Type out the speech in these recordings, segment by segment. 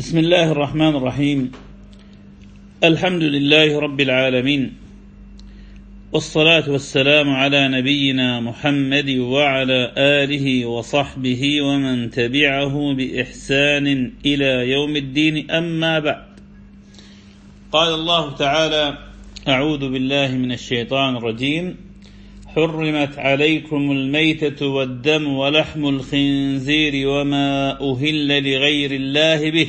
بسم الله الرحمن الرحيم. الحمد لله رب العالمين. والصلاة والسلام على نبينا محمد وعلى آله وصحبه ومن تبعه بإحسان إلى يوم الدين. أما بعد. قال الله تعالى أعوذ بالله من الشيطان الرجيم. حرمت عليكم الميتة والدم ولحم الخنزير وما أهل لغير الله به.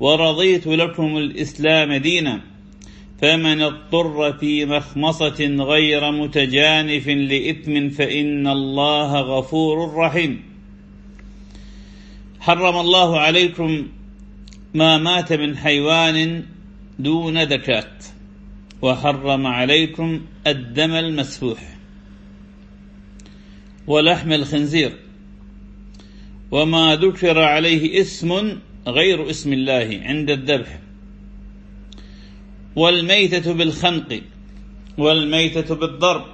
ورضيت لكم الإسلام دينا فمن اضطر في مخمصة غير متجانف لإثم فإن الله غفور رحيم. حرم الله عليكم ما مات من حيوان دون ذكاة وحرم عليكم الدم المسفوح ولحم الخنزير وما ذكر عليه اسم غير اسم الله عند الذبح. والميتة بالخنق والميتة بالضرب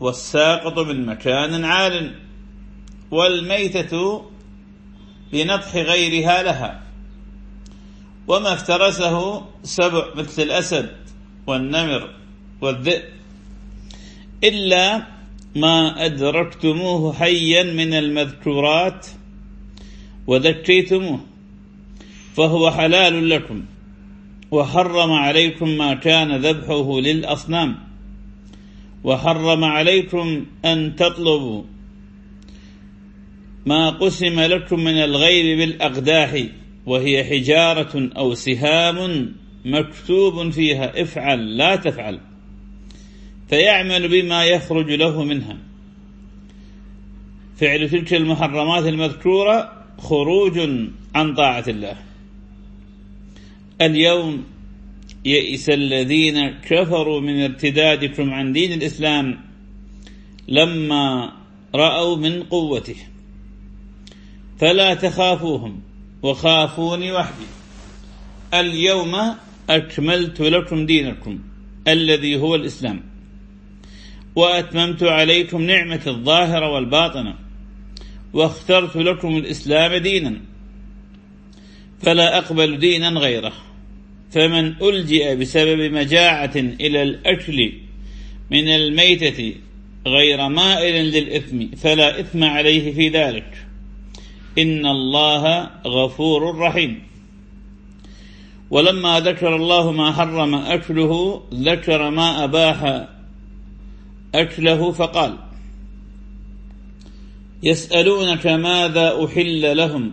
والساقط من مكان عال والميتة بنطح غيرها لها. وما افترسه سبع مثل الأسد والنمر والذئب. إلا ما أدركتموه حيا من المذكورات وذكيتموه. فهو حلال لكم وحرم عليكم ما كان ذبحه للأصنام وحرم عليكم أن تطلبوا ما قسم لكم من الغيب بالأقداح وهي حجارة أو سهام مكتوب فيها افعل لا تفعل فيعمل بما يخرج له منها. فعل تلك المحرمات المذكورة خروج عن طاعة الله. اليوم يئس الذين كفروا من ارتدادكم عن دين الإسلام لما رأوا من قوته. فلا تخافوهم وخافوني وحدي. اليوم أكملت لكم دينكم الذي هو الإسلام وأتممت عليكم نعمة الظاهرة والباطنة واخترت لكم الإسلام دينا فلا أقبل دينا غيره. فمن ألجئ بسبب مجاعة إلى الأكل من الميتة غير مائل للإثم فلا إثم عليه في ذلك. إن الله غفور رحيم. ولما ذكر الله ما حرم أكله ذكر ما أباح أكله فقال يسألونك ماذا أحل لهم؟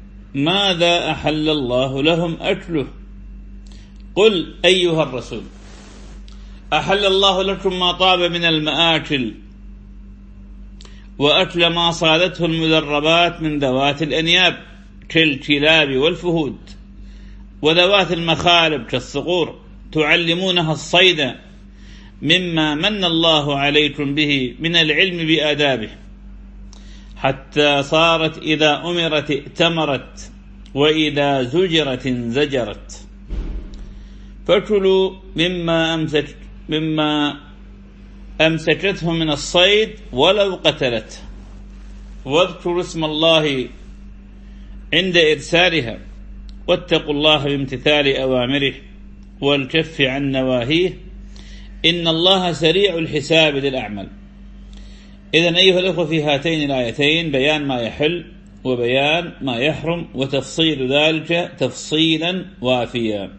ماذا أحل الله لهم أكله؟ قل أيها الرسول أحل الله لكم ما طاب من المآكل وأكل ما صادته المدربات من ذوات الأنياب كالكلاب والفهود وذوات المخالب كالصقور تعلمونها الصيد مما من الله عليكم به من العلم بآدابه. حتى صارت إذا أمرت ائتمرت وإذا زجرت انزجرت. فكلوا مما أمسك مما أمسكته من الصيد ولو قتلت. واذكروا اسم الله عند إرسالها. واتقوا الله بامتثال أوامره والكف عن نواهيه. إن الله سريع الحساب للأعمال. إذا أيها الأخوة في هاتين الآيتين بيان ما يحل وبيان ما يحرم وتفصيل ذلك تفصيلا وافيا.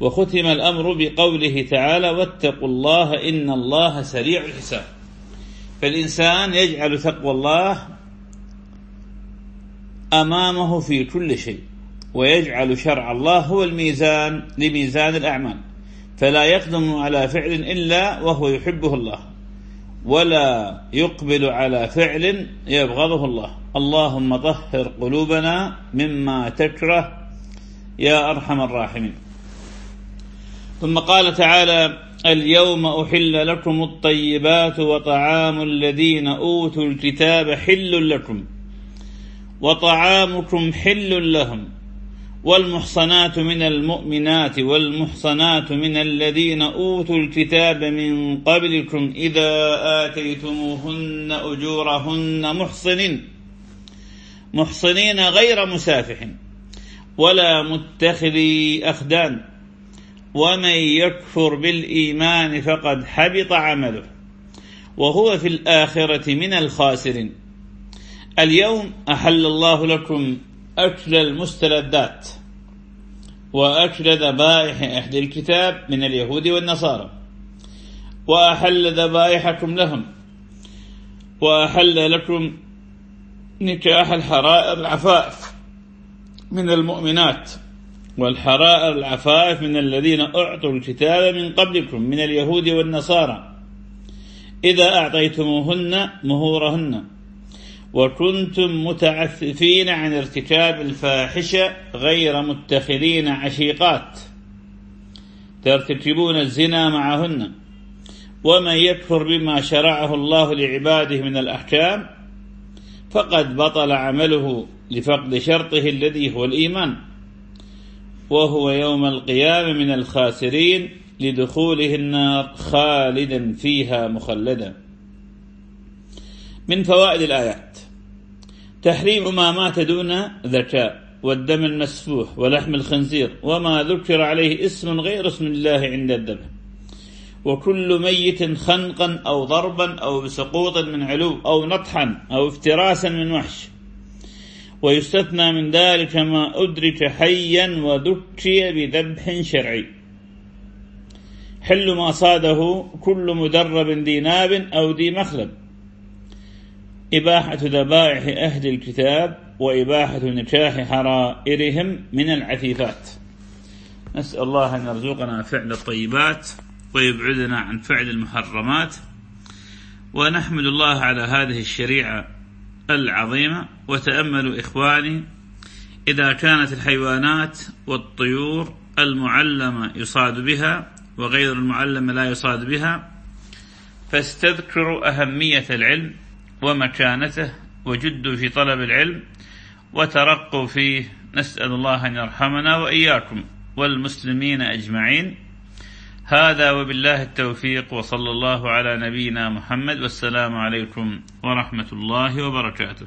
وختم الأمر بقوله تعالى واتقوا الله إن الله سريع الحساب. فالإنسان يجعل تقوى الله أمامه في كل شيء ويجعل شرع الله هو الميزان لميزان الأعمال فلا يقدم على فعل إلا وهو يحبه الله. ولا يقبل على فعل يبغضه الله. اللهم طهر قلوبنا مما تكره يا أرحم الراحمين. ثم قال تعالى اليوم أحل لكم الطيبات وطعام الذين أوتوا الكتاب حل لكم وطعامكم حل لهم والمحصنات من المؤمنات والمحصنات من الذين أوتوا الكتاب من قبلكم إذا آتيتموهن أجورهن محصنين محصنين غير مسافح ولا متخذي أخدان ومن يكفر بالإيمان فقد حبط عمله وهو في الآخرة من الخاسرين. اليوم أحل الله لكم أكل المستلذات وأكل ذبائح أهل الكتاب من اليهود والنصارى وأحل ذبائحكم لهم وأحل لكم نكاح الحرائر العفائف من المؤمنات والحرائر العفائف من الذين أعطوا الكتاب من قبلكم من اليهود والنصارى إذا أعطيتموهن مهورهن وكنتم متعففين عن ارتكاب الفاحشة غير متخذين عشيقات. ترتكبون الزنا معهن. ومن يكفر بما شرعه الله لعباده من الأحكام فقد بطل عمله لفقد شرطه الذي هو الإيمان. وهو يوم القيامة من الخاسرين لدخوله النار خالدا فيها مخلدا. من فوائد الآيات تحريم ما مات دون ذكاء والدم المسفوح ولحم الخنزير وما ذكر عليه اسم غير اسم الله عند الذبح وكل ميت خنقا أو ضربا أو بسقوط من علو أو نطحا أو افتراسا من وحش. ويستثنى من ذلك ما أدرك حيا وذكي بذبح شرعي. حل ما صاده كل مدرب ذي ناب أو ذي مخلب. إباحة ذبائح أهل الكتاب وإباحة نكاح حرائرهم من العفيفات نسأل الله أن يرزقنا فعل الطيبات ويبعدنا عن فعل المحرمات ونحمد الله على هذه الشريعة العظيمة. وتأملوا إخواني إذا كانت الحيوانات والطيور المعلمة يصاد بها وغير المعلمة لا يصاد بها فاستذكروا أهمية العلم ومكانته وجدوا في طلب العلم وترقوا فيه. نسأل الله أن يرحمنا وإياكم والمسلمين أجمعين. هذا وبالله التوفيق وصلى الله على نبينا محمد والسلام عليكم ورحمة الله وبركاته.